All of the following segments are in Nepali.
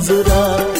हजुर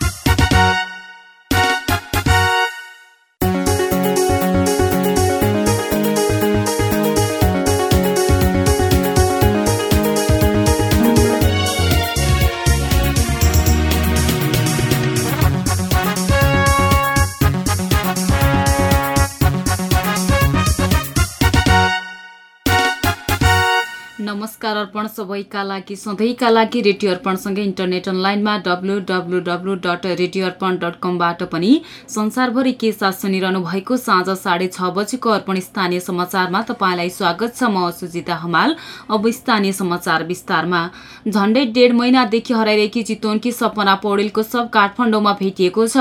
सबैका लागि सधैँका लागि रेडियो अर्पणसँगै इन्टरनेट अनलाइनमा W W W dot radio Arpan dot कमबाट पनि संसारभरि के साथ सुनिरहनु भएको साँझ साढे छ बजेको अर्पण स्थानीय समाचारमा तपाईँलाई स्वागत छ। म सुजिता हमाल अब स्थानीय समाचार विस्तारमा। झण्डै डेढ महिनादेखि हराइरहेकी चितवनकी सपना पौडेलको सब काठमाडौँमा भेटिएको छ।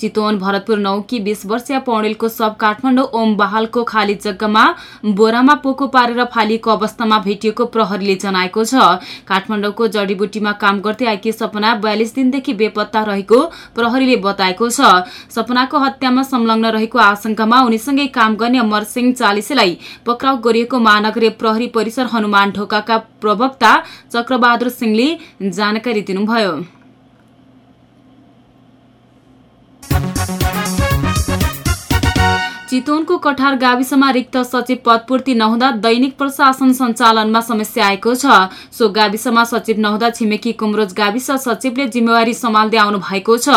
चितवन भरतपुर नौकी बिस वर्षीय पौडेलको सब काठमाडौँ ओम बहालको खाली जग्गामा बोरामा पोको पारेर फालिएको अवस्थामा भेटिएको प्रहरीले जनाएको छ। काठमाडौँको जडीबुटीमा काम गर्दै आएकी सपना बयालिस दिनदेखि बेपत्ता रहेको प्रहरीले बताएको छ। सपनाको हत्यामा संलग्न रहेको आशंकामा उनीसँगै काम गर्ने अमर सिंह चालिसेलाई पक्राउ गरिएको महानगरीय प्रहरी परिसर हनुमान ढोकाका प्रवक्ता चक्रबहादुर सिंहले जानकारी दिनुभयो। चितवनको कठार गाविसमा रिक्त सचिव पदपूर्ति नहुँदा दैनिक प्रशासन सञ्चालनमा समस्या आएको छ। सो गाविसमा सचिव नहुँदा छिमेकी कुमरोज गाविस सचिवले जिम्मेवारी सम्हाल्दै आउनु भएको छ।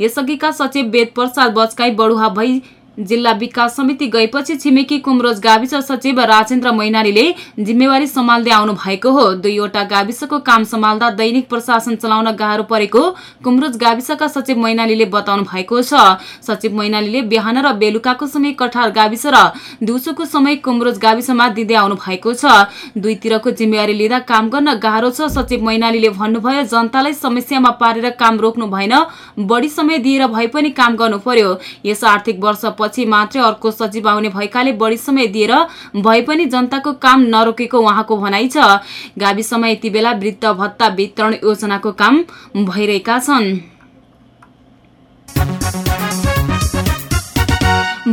यसअघिका सचिव वेद प्रसाद बचकाई बढुवा भई जिल्ला विकास समिति गएपछि छिमेकी कुमरोज गाविस सचिव राजेन्द्र मैनालीले जिम्मेवारी सम्हाल्दै आउनु भएको हो। दुईवटा गाविसको काम सम्हाल्दा दैनिक प्रशासन चलाउन गाह्रो परेको कुमरोज गाविसका सचिव मैनालीले बताउनु भएको छ। सचिव मैनालीले बिहान र बेलुकाको समय कठार गाविस र दिउँसोको समय कुमरोज गाविसमा दिँदै आउनु भएको छ। दुईतिरको जिम्मेवारी लिँदा काम गर्न गाह्रो छ। सचिव मैनालीले भन्नुभयो जनतालाई समस्यामा पारेर काम रोक्नु भएन। बढी समय दिएर भए पनि काम गर्नु पर्यो। यस आर्थिक वर्ष पछि मात्रै अर्को सचिव आउने भएकाले बढी समय दिएर भए पनि जनताको काम नरोकेको उहाँको भनाइ छ। गाविसमा यति बेला वृद्ध भत्ता वितरण योजनाको काम भइरहेका छन्।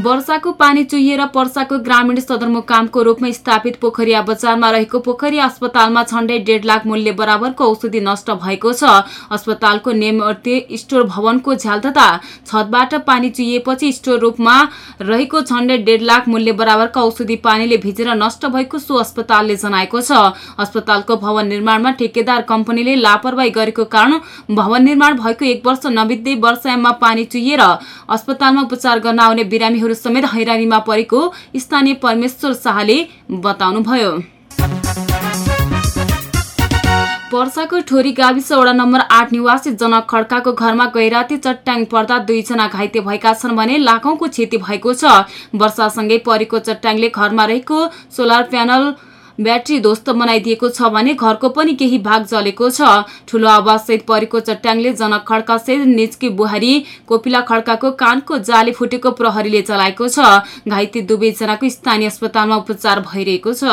वर्षाको पानी चुहिएर पर्साको ग्रामीण सदरमुकामको रूपमा स्थापित पोखरिया बजारमा रहेको पोखरिया अस्पतालमा झण्डै डेढ लाख मूल्य बराबरको औषधि नष्ट भएको छ। अस्पतालको नेमअर्थे स्टोर भवनको झ्याल तथा छतबाट पानी चुहिएपछि स्टोर रूपमा रहेको झण्डै डेढ लाख मूल्य बराबरको औषधि पानीले भिजेर नष्ट भएको सो अस्पतालले जनाएको छ। अस्पतालको भवन निर्माणमा ठेकेदार कम्पनीले लापरवाही गरेको कारण भवन निर्माण भएको एक वर्ष नबित्दै वर्षायाममा पानी चुहिएर अस्पतालमा उपचार गर्न आउने बिरामीहरू समेत हैरानीमा परेको स्थानीय परमेश्वर शाहले बताउनुभयो। पर्साको ठोरी गाविस वडा नम्बर आठ निवासी जनक खड्काको घरमा गैराती चट्याङ पर्दा दुईजना घाइते भएका छन् भने लाखौंको क्षति भएको छ। वर्षासँगै परेको चट्याङले घरमा रहेको सोलर प्यानल ब्याट्री ध्वस्त बनाइदिएको छ भने घरको पनि केही भाग जलेको छ। ठूलो आवाजसहित परेको चट्याङले जनक खड्का सहित निजकी बुहारी कोपिला खड्काको कानको जाली फुटेको प्रहरीले चलाएको छ। घाइते दुवैजनाको स्थानीय अस्पतालमा उपचार भइरहेको छ।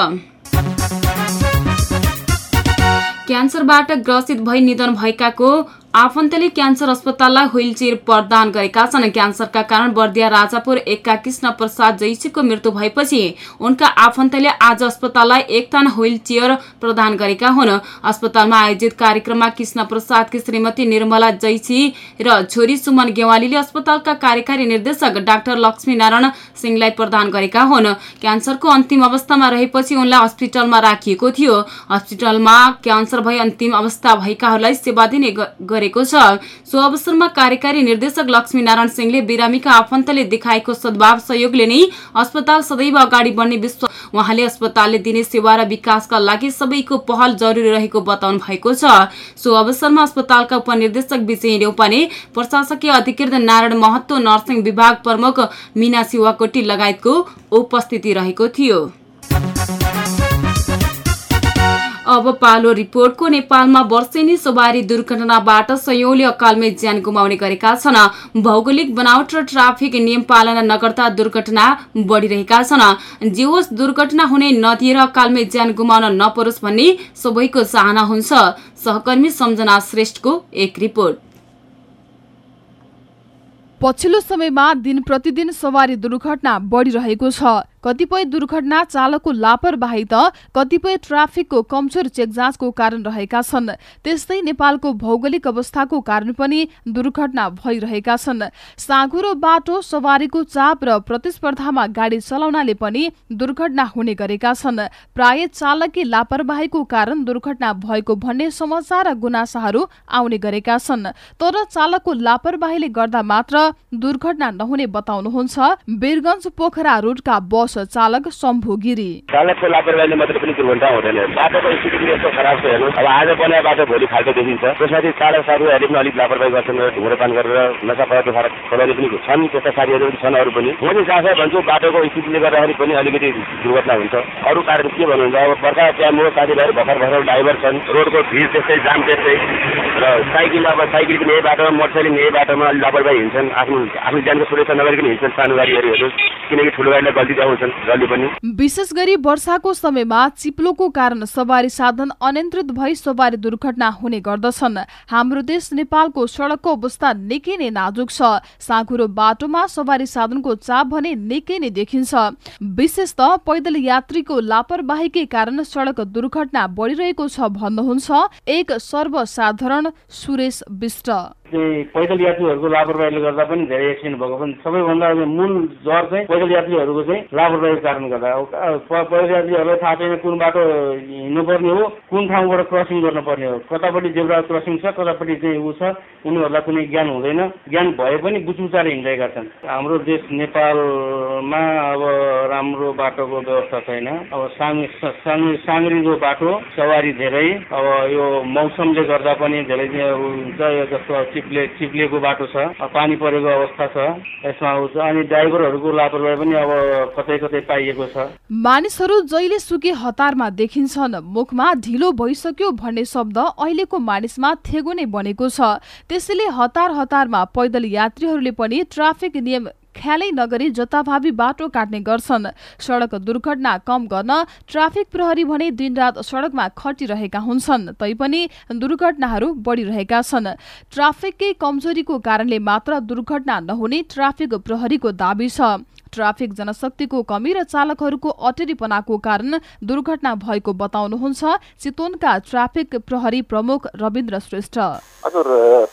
क्यान्सरबाट ग्रसित भई निधन भएकाको आफन्तले क्यान्सर अस्पताललाई व्हील चेयर प्रदान गरेका छन्। क्यान्सरका कारण बर्दिया राजापुर एकका कृष्ण प्रसाद जैसीको मृत्यु भएपछि उनका आफन्तले आज अस्पताललाई एकतान व्हील चेयर प्रदान गरेका हुन्। अस्पतालमा आयोजित कार्यक्रममा कृष्ण प्रसादकी श्रीमती निर्मला जैसी र छोरी सुमन गेवालीले अस्पतालका कार्यकारी निर्देशक डाक्टर लक्ष्मी नारायण सिंहलाई प्रदान गरेका हुन्। क्यान्सरको अन्तिम अवस्थामा रहेपछि उनलाई हस्पिटलमा राखिएको थियो। हस्पिटलमा क्यान्सर भई अन्तिम अवस्था भएकाहरूलाई सेवा दिने गरेको छ। सो अवसरमा कार्यकारी निर्देशक लक्ष्मी नारायण सिंहले बिरामीका आफन्तले देखाएको सद्भाव सहयोगले नै अस्पताल सदैव अगाडि बढ्ने विश्वास उहाँले अस्पतालले दिने सेवा र विकासका लागि सबैको पहल जरुरी रहेको बताउनु भएको छ। सो अवसरमा अस्पतालका उपनिर्देशक विजय नेौपाने प्रशासकीय अधिकृत नारायण महत्व नर्सिङ विभाग प्रमुख मीना शिवाकोटी लगायतको उपस्थिति रहेको थियो। अब पालो रिपोर्टको नेपालमा वर्षेनी सवारी दुर्घटनाबाट सयौंले अकालमै ज्यान गुमाउने गरेका छन्। भौगोलिक बनावट र ट्राफिक नियम पालना नगर्दा दुर्घटना बढ़िरहेका छन्। जे होस् दुर्घटना हुने नदिएर अकालमै ज्यान गुमाउन नपरोस् भन्ने सबैको चाहना हुन्छ। सहकर्मी सम्झना श्रेष्ठको एक रिपोर्ट। पछिल्लो समयमा दिन प्रतिदिन सवारी दुर्घटना बढ़िरहेको छ। कतिपय दुर्घटना चालकको लापरवाही त कतिपय ट्राफिकको कमजोर चेक जाँचको कारण रहेका छन्। त्यस्तै नेपालको भौगोलिक अवस्थाको कारण पनि दुर्घटना भइरहेका छन्। साँघुरो बाटो सवारीको चाप र प्रतिस्पर्धामा गाडी चलाउनाले पनि दुर्घटना हुने गरेका छन्। प्राय चालकी लापरवाहीको कारण दुर्घटना भएको भन्ने समाचार र गुनासाहरू आउने गरेका छन्। तर चालकको लापरवाहीले गर्दा मात्र दुर्घटना नहुने बताउनुहुन्छ। वीरगंज पोखरा रोडका बस चालक शम्भु गिरी चालकको लापरवाहीले मात्रै पनि दुर्घटना हुँदैन। बाटोको स्थिति यस्तो खराब छ हेर्नु अब आज बनाए बाटो भोलि फाल्टो देखिन्छ। त्यसमाथि चालक साथीहरूले पनि अलिक लापरवाही गर्छन् धुम्रपान गरेर नसा पदार्थ खोलाउने पनि छन्। त्यस्ता साथीहरू पनि छन् अरू पनि। म चाहिँ जहाँ भन्छु बाटोको स्थितिले गर्दाखेरि पनि अलिकति दुर्घटना हुन्छ। अरू कारण के भन्नुहुन्छ? अब बर्खा टाइम हो साथीभाइहरू भर्खर भर्खर ड्राइभर छन्। रोडको भिड त्यस्तै जाम त्यस्तै। र साइकल अब साइकल पनि यही बाटोमा मोटरसाइकल पनि यही बाटोमा अलिक लापरवाही हिँड्छन् आफ्नो आफ्नो ज्यानको सुरक्षा नगरिकन हिँड्छन् सानो गाडीहरू किनकि ठुलो गाडीलाई गल्ती देखाउँछन् जसले पनि। विशेष गरी वर्षाको समयमा चिप्लोको कारण सवारी साधन अनियन्त्रित भई सवारी दुर्घटना हुने गर्दछन्। हाम्रो देश नेपालको सड़कको अवस्था निकै नै नाजुक छ। साँघुरो बाटोमा सवारी साधनको चाप भने निकै नै देखिन्छ। विशेष त पैदल यात्रीको लापरवाहीकै कारण सड़क दुर्घटना बढ़िरहेको छ भन्नुहुन्छ एक सर्वसाधारण सुरेश विष्ट पैदल यात्रीहरूको लापरवाहीले गर्दा पनि धेरै एक्सिडेन्ट भएको पनि सबैभन्दा मूल जर चाहिँ पैदल यात्रीहरूको चाहिँ लापरवाहीको कारण गर्दा पैदल यात्रीहरूलाई थाहा छैन कुन बाटो हिँड्नुपर्ने हो कुन ठाउँबाट क्रसिङ गर्नुपर्ने हो। कतापट्टि जेब्रा क्रसिङ छ कतापट्टि चाहिँ ऊ छ उनीहरूलाई कुनै ज्ञान हुँदैन। ज्ञान भए पनि बुचुचाएर हिँडिरहेका छन्। हाम्रो देश नेपालमा अब राम्रो बाटोको व्यवस्था छैन। अब साङ साङ- साङ्ग्रीको बाटो सवारी धेरै। अब यो मौसमले गर्दा पनि धेरै हुन्छ यो जस्तो चिप्ले चिप्लेको बाटो छ पानी परेको अवस्था छ यसमा हुन्छ अनि ड्राइभरहरूको लापरवाही पनि अब कतै कतै पाइएको छ। मानिसहरू जहिले सुके हतारमा देखिन्छन्। मुखमा ढिलो भइसक्यो भन्ने शब्द अहिलेको मानिसमा थेगो नै बनेको छ। त्यसैले हतार हतारमा पैदल यात्रीहरूले पनि ट्राफिक नियम ख्यालै नगरी जताभावी बाटो काट्ने गर्छन्। सड़क दुर्घटना कम गर्न ट्राफिक प्रहरी भने दिनरात सड़कमा खटिरहेका हुन्छन् तैपनि दुर्घटनाहरू बढ़िरहेका छन्। ट्राफिककै कमजोरीको कारणले मात्र दुर्घटना नहुने ट्राफिक प्रहरीको दावी छ। ट्राफिक जनशक्तिको कमी र चालकहरूको अटेरीपनाको कारण दुर्घटना भएको बताउनुहुन्छ। चितवनका ट्राफिक प्रहरी प्रमुख रविन्द्र श्रेष्ठ। हजुर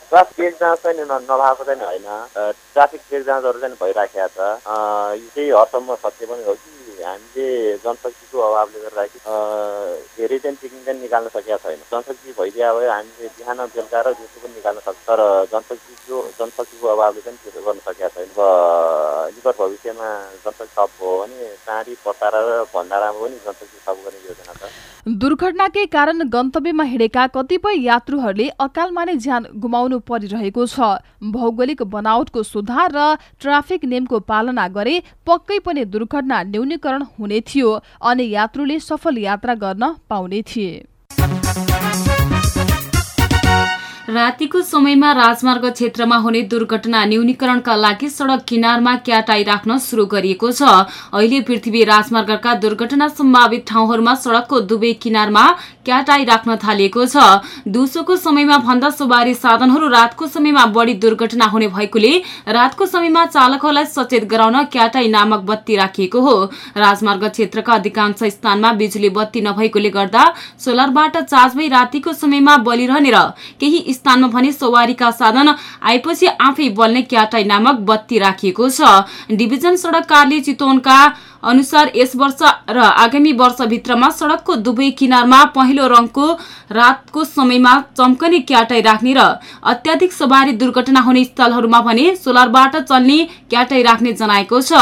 ट्राफिक जाँच चाहिँ नभएको चाहिँ होइन। ट्राफिक जाँचहरू चाहिँ भइराखेका छ। यो चाहिँ हदसम्म सत्य पनि हो कि? हामीले जनशक्तिको अभावले गर्दाखेरि धेरै चाहिँ चाहिँ निकाल्न सकेका छैन जनशक्ति भइदिए भए हामीले बिहान बेलुका र दिउँसो पनि निकाल्न सक्छ तर जनशक्तिको जनशक्तिको अभावले चाहिँ त्यो गर्न सकेका छैन अब निकट भविष्यमा जनशक्ति थप भयो भने चाँडी पतारा र भण्डारामा पनि जनशक्ति थप गर्ने योजना छ दुर्घटनाकै कारण गन्तव्यमा हिँडेका कतिपय यात्रुहरूले अकालमा नै ज्यान गुमाउनु परिरहेको छ। भौगोलिक बनावटको सुधार र ट्राफिक नियमको पालना गरे पक्कै पनि दुर्घटना न्यूनीकरण हुने थियो। अनि यात्रुले सफल यात्रा गर्न पाउने थिए। रातिको समयमा राजमार्ग क्षेत्रमा हुने दुर्घटना न्यूनीकरणका लागि सड़क किनारमा क्याटाई राख्न शुरू गरिएको छ। अहिले पृथ्वी राजमार्गका दुर्घटना सम्भावित ठाउँहरूमा सड़कको दुवै किनारमा क्याटाई राख्न थालिएको छ। दिउँसोको समयमा भन्दा सवारी साधनहरू रातको समयमा बढी दुर्घटना हुने भएकोले रातको समयमा चालकहरूलाई सचेत गराउन क्याटाई नामक बत्ती राखिएको हो। राजमार्ग क्षेत्रका अधिकांश स्थानमा बिजुली बत्ती नभएकोले गर्दा सोलरबाट चार्ज भई रातिको समयमा बलिरहने र केही स्थानमा भने सवारीका साधन आएपछि आफै बल्ने क्याटाई नामक बत्ती राखिएको छ। डिभिजन सड़क कार्य चितवनका अनुसार यस वर्ष र आगामी वर्षभित्रमा सड़कको दुवै किनारमा पहेँलो रङको रातको समयमा चम्कने क्याटाई राख्ने र अत्याधिक सवारी दुर्घटना हुने स्थलहरूमा भने सोलरबाट चल्ने क्याटाई राख्ने जनाएको छ।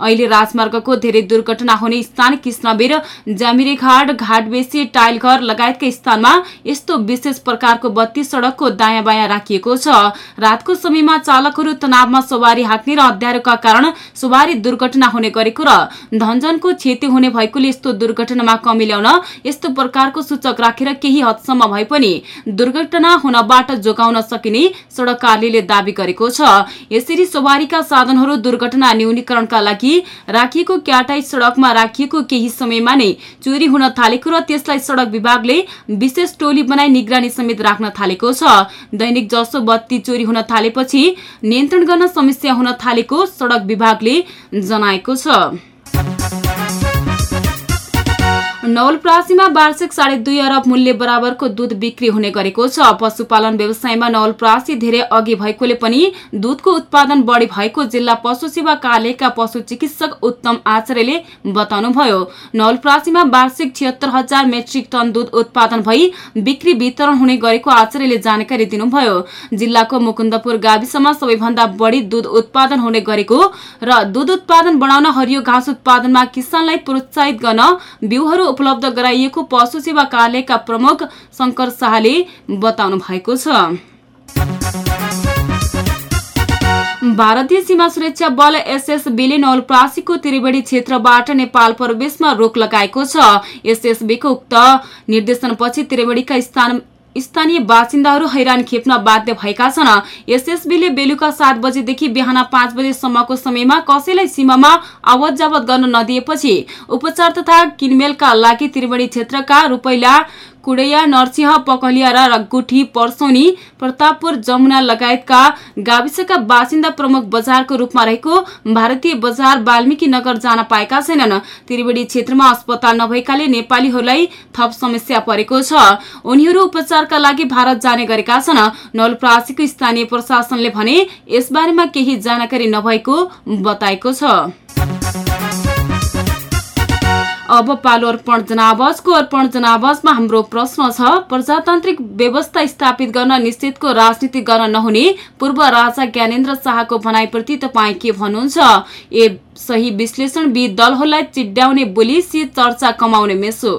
अहिले राजमार्गको धेरै दुर्घटना हुने स्थान कृष्णवीर ज्यामिरेघाट घाटबेसी टाइलघर लगायतका स्थानमा यस्तो विशेष प्रकारको बत्ती सड़कको दायाँ बायाँ राखिएको छ। रातको समयमा चालकहरू तनावमा सवारी हाँक्ने र अध्यारोका कारण सवारी दुर्घटना हुने गरेको र धनजनको क्षति हुने भएकोले यस्तो दुर्घटनामा कमी ल्याउन यस्तो प्रकारको सूचक राखेर केही हदसम्म भए पनि दुर्घटना हुनबाट जोगाउन सकिने सड़क कार्यले दावी गरेको छ। यसरी सवारीका साधनहरू दुर्घटना न्यूनीकरणका लागि राखिएको क्याटाई सड़कमा राखिएको केही समयमा नै चोरी हुन थालेको र त्यसलाई सड़क विभागले विशेष टोली बनाई निगरानी समेत राख्न थालेको छ। दैनिक जसो बत्ती चोरी हुन थालेपछि नियन्त्रण गर्न समस्या हुन थालेको सड़क विभागले जनाएको छ। नवलप्रासीमा वार्षिक साढे दुई अरब मूल्य बराबरको दूध बिक्री हुने गरेको छ। पशुपालन व्यवसायमा नवलप्रासी धेरै अघि भएकोले पनि दूधको उत्पादन बढी भएको जिल्ला पशु सेवा कार्यालयका पशु चिकित्सक उत्तम आचार्यले बताउनुभयो। नवलप्रासीमा वार्षिक छिहत्तर हजार मेट्रिक टन दूध उत्पादन भई बिक्री वितरण हुने गरेको आचार्यले जानकारी दिनुभयो। जिल्लाको मुकुन्दपुर गाविसमा सबैभन्दा बढी दूध उत्पादन हुने गरेको र दूध उत्पादन बढाउन हरियो घाँस उत्पादनमा किसानलाई प्रोत्साहित गर्न बिउहरू उपलब्ध गराइएको पशु सेवा कार्यालयका प्रमुख शंकर शाहले बताउनु भएको छ। भारतीय सीमा सुरक्षा बल एसएसबीले नवलप्रासीको त्रिवेणी क्षेत्रबाट नेपाल प्रवेशमा रोक लगाएको छ। एसएसबीको उक्त निर्देशनपछि त्रिवेणीका स्थान स्थानीय बासिन्दाहरू हैरान खेप्न बाध्य भएका छन्। एसएसबीले बेलुका सात बजेदेखि बिहान पाँच बजेसम्मको समयमा कसैलाई सीमामा आवत जावत गर्न नदिएपछि उपचार तथा किनमेलका लागि त्रिवेणी क्षेत्रका रूपैला कुडैया नरसिंह पकलिया र गुठी पर्सौनी प्रतापपुर जमुना लगायतका गाविसका बासिन्दा प्रमुख बजारको रूपमा रहेको भारतीय बजार वाल्मीकि नगर जान पाएका छैनन्। त्रिवेणी क्षेत्रमा अस्पताल नभएकाले नेपालीहरूलाई थप समस्या परेको छ। उनीहरू उपचारका लागि भारत जाने गरेका छन्। नवलप्रासीको स्थानीय प्रशासनले भने यसबारेमा केही जानकारी नभएको बताएको छ। अब पालो अर्पण जनावासको अर्पण जनावासमा हाम्रो प्रश्न छ प्रजातान्त्रिक व्यवस्था स्थापित गर्न निश्चितको राजनीति गर्न नहुने पूर्व राजा ज्ञानेन्द्र शाहको भनाइप्रति तपाईँ के भन्नुहुन्छ? ए सही विश्लेषण बी दलहरूलाई चिड्याउने बोली सी चर्चा कमाउने मेसो।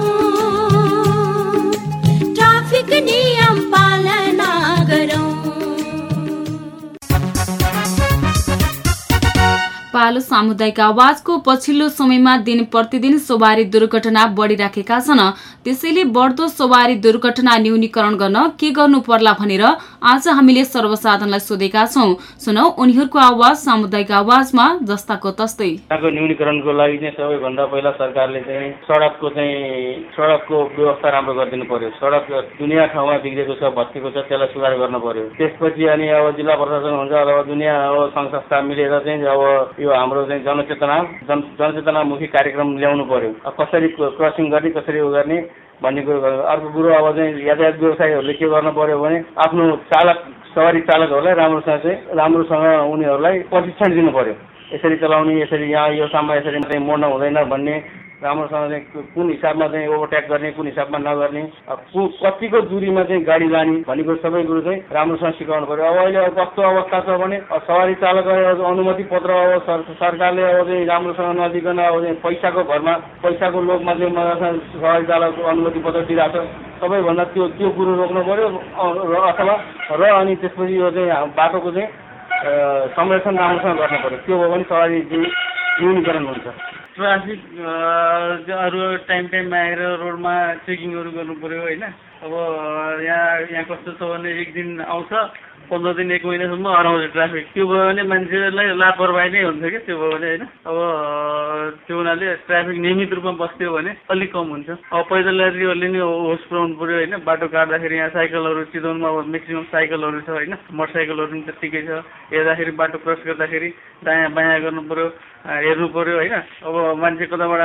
पालो सामुदायिक आवाजको पछिल्लो समयमा दिन प्रतिदिन सवारी दुर्घटना बढिराखेका छन्। त्यसैले बढ्दो सवारी दुर्घटना न्यूनीकरण गर्न के गर्नु पर्ला भनेर आज हामीले सर्वसाधारणलाई सोधेका छौं। सुनौ उनीहरूको आवाज सामुदायिक आवाजमा जस्ताको तस्तै। न्यूनीकरणको लागि चाहिँ सबैभन्दा पहिला सरकारले चाहिँ सडकको चाहिँ सडकको व्यवस्था राम्रो गरिदिनु पर्यो। सडक दुनियाँ ठाउँमा बिग्रेको छ भत्केको छ त्यसलाई सुधार गर्नु पर्यो। त्यसपछि अनि अब जिल्ला प्रशासन हुन्छ अथवा दुनियाँ अब सङ्घ संस्था मिलेर चाहिँ अब यो हाम्रो चाहिँ जनचेतना जन जनचेतनामुखी कार्यक्रम ल्याउनु पर्यो। कसरी क्रसिङ गर्ने कसरी उ गर्ने भन्ने कुरो अर्को कुरो अब चाहिँ यातायात व्यवसायीहरूले के गर्नु पर्यो भने आफ्नो चालक सवारी चालकहरूलाई राम्रोसँग चाहिँ राम्रोसँग उनीहरूलाई प्रशिक्षण दिनु पर्यो। यसरी चलाउने यसरी यहाँ यो साममा यसरी मोड्न हुँदैन भन्ने राम्रोसँग कु- कुन हिसाबमा चाहिँ ओभरट्याक गर्ने कुन हिसाबमा नगर्ने कतिको दुरीमा चाहिँ गाडी लाने भन्ने कुरो सबै कुरो चाहिँ राम्रोसँग सिकाउनु पर्यो। अब अहिले अब कस्तो अवस्था छ भने सवारी चालकहरू अनुमति पत्र अब सर सरकारले अब चाहिँ राम्रोसँग नदिकन अब चाहिँ पैसाको भरमा पैसाको लोभमा चाहिँ मजासँग सवारी चालकको अनुमति पत्र दिइरहेको छ सबैभन्दा त्यो त्यो कुरो रोक्नु पर्यो अ- र अथवा र अनि त्यसपछि यो चाहिँ बाटोको चाहिँ संरक्षण राम्रोसँग गर्नु पर्यो। त्यो भयो भने सवारी चाहिँ न्यूनीकरण हुन्छ। ट्राफिक अरू टाइम टाइममा आएर रोडमा चेकिङहरू गर्नु पऱ्यो होइन? अब यहाँ यहाँ कस्तो छ भने एक दिन आउँछ। पन्ध्र दिन एक महिनासम्म हराउँछ ट्राफिक त्यो भयो भने मान्छेलाई लापरवाही नै हुन्छ क्या त्यो भयो भने होइन। अब त्यो हुनाले ट्राफिक नियमित रूपमा बस्थ्यो भने अलिक कम हुन्छ। अब पैदल यात्रीहरूले नि होस पुऱ्याउनु पऱ्यो होइन। बाटो काट्दाखेरि यहाँ साइकलहरू चितवनमा अब म्याक्सिमम् साइकलहरू छ होइन। मोटरसाइकलहरू पनि त्यत्तिकै छ। हेर्दाखेरि बाटो क्रस गर्दाखेरि दायाँ बायाँ गर्नु पऱ्यो हेर्नु पऱ्यो होइन। अब मान्छे कताबाट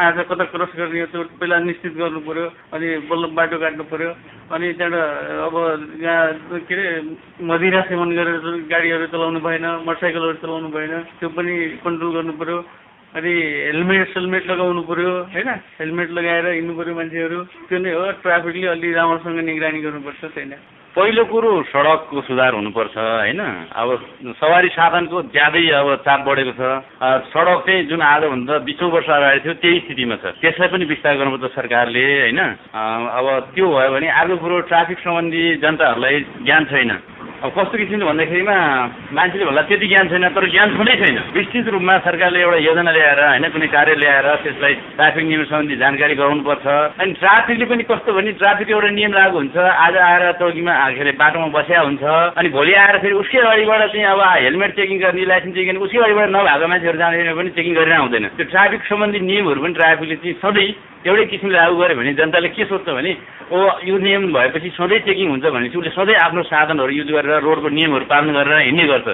आज कता क्रस गर्ने हो त्यो पहिला निश्चित गर्नु पऱ्यो। अनि बल्ल बाटो काट्नु पऱ्यो। अनि त्यहाँबाट अब यहाँ के अरे मदिरा सेवन गरेर गाडीहरू चलाउनु भएन मोटरसाइकलहरू चलाउनु भएन त्यो पनि कन्ट्रोल गर्नु पऱ्यो अनि हेलमेट सेलमेट लगाउनु पऱ्यो होइन? हेलमेट लगाएर हिँड्नु पऱ्यो मान्छेहरू। त्यो नै हो ट्राफिकले अलि राम्रोसँग निगरानी गर्नुपर्छ त्यही पहिलो कुरो सडकको सुधार हुनुपर्छ होइन? अब सवारी साधनको ज्यादै अब चाप बढेको छ। सडक चाहिँ जुन आजभन्दा बिसौँ वर्ष अगाडि थियो त्यही स्थितिमा छ। त्यसलाई पनि विस्तार गर्नुपर्छ सरकारले होइन? अब त्यो भयो भने अर्को कुरो ट्राफिक सम्बन्धी जनताहरूलाई ज्ञान छैन। अब कस्तो किसिमले भन्दाखेरिमा मान्छेले भन्दा त्यति ज्ञान छैन तर ज्ञान छँदै छैन। विस्तृत रूपमा सरकारले एउटा योजना ल्याएर होइन कुनै कार्य ल्याएर त्यसलाई ट्राफिक नियम सम्बन्धी जानकारी गराउनुपर्छ। अनि ट्राफिकले पनि कस्तो भने ट्राफिक एउटा नियम लागु हुन्छ। आज आएर चौकीमा के अरे बाटोमा बसिया हुन्छ। अनि भोलि आएर फेरि उसकै अगाडिबाट चाहिँ अब हेलमेट चेकिङ गर्ने लाइसेन्स चेकिङ गर्ने उसकै अगाडिबाट नभएको मान्छेहरू जाँदैन पनि चेकिङ गरेर आउँदैन त्यो ट्राफिक सम्बन्धी नियमहरू पनि ट्राफिकले चाहिँ सधैँ एउटै किसिमले लागू गऱ्यो भने जनताले के सोध्छ भने ओ यो नियम भएपछि सधैँ चेकिङ हुन्छ भनेपछि उसले सधैँ आफ्नो साधनहरू युज गरेर रोडको नियमहरू पालन गरेर हिँड्ने गर्छ।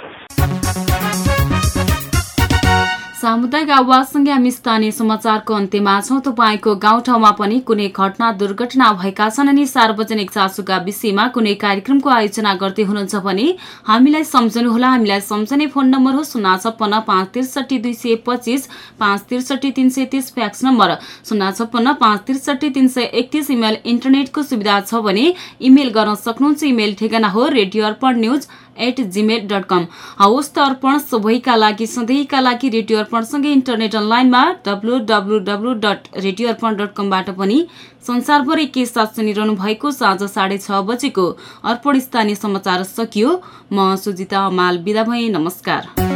सामुदायिक आवाजसँगै हामी स्थानीय समाचारको अन्त्यमा छौँ। तपाईँको गाउँठाउँमा पनि कुनै घटना दुर्घटना भएका छन् अनि सार्वजनिक चासोका विषयमा कुनै कार्यक्रमको आयोजना गर्दै हुनुहुन्छ भने हामीलाई सम्झनुहोला। हामीलाई सम्झने फोन नम्बर हो शून्य छप्पन्न पाँच त्रिसठी दुई सय पच्चिस पाँच त्रिसठी तिन सय तिस फ्याक्स नम्बर शून्य छप्पन्न पाँच त्रिसठी तिन सय एकतिस इमेल इन्टरनेटको सुविधा छ भने इमेल गर्न सक्नुहुन्छ। इमेल ठेगाना हो radio Arpan news at Gmail dot com हवस् त अर्पण सबैका लागि सधैँका लागि रेडियो अर्पणसँगै इन्टरनेट अनलाइनमा W W W dot radio Arpan dot कमबाट पनि संसारभरि के साथ सुनिरहनु भएको साँझ साढे छ बजेको अर्पण स्थानीय समाचार सकियो। म सुजिता माल बिदा भएँ नमस्कार।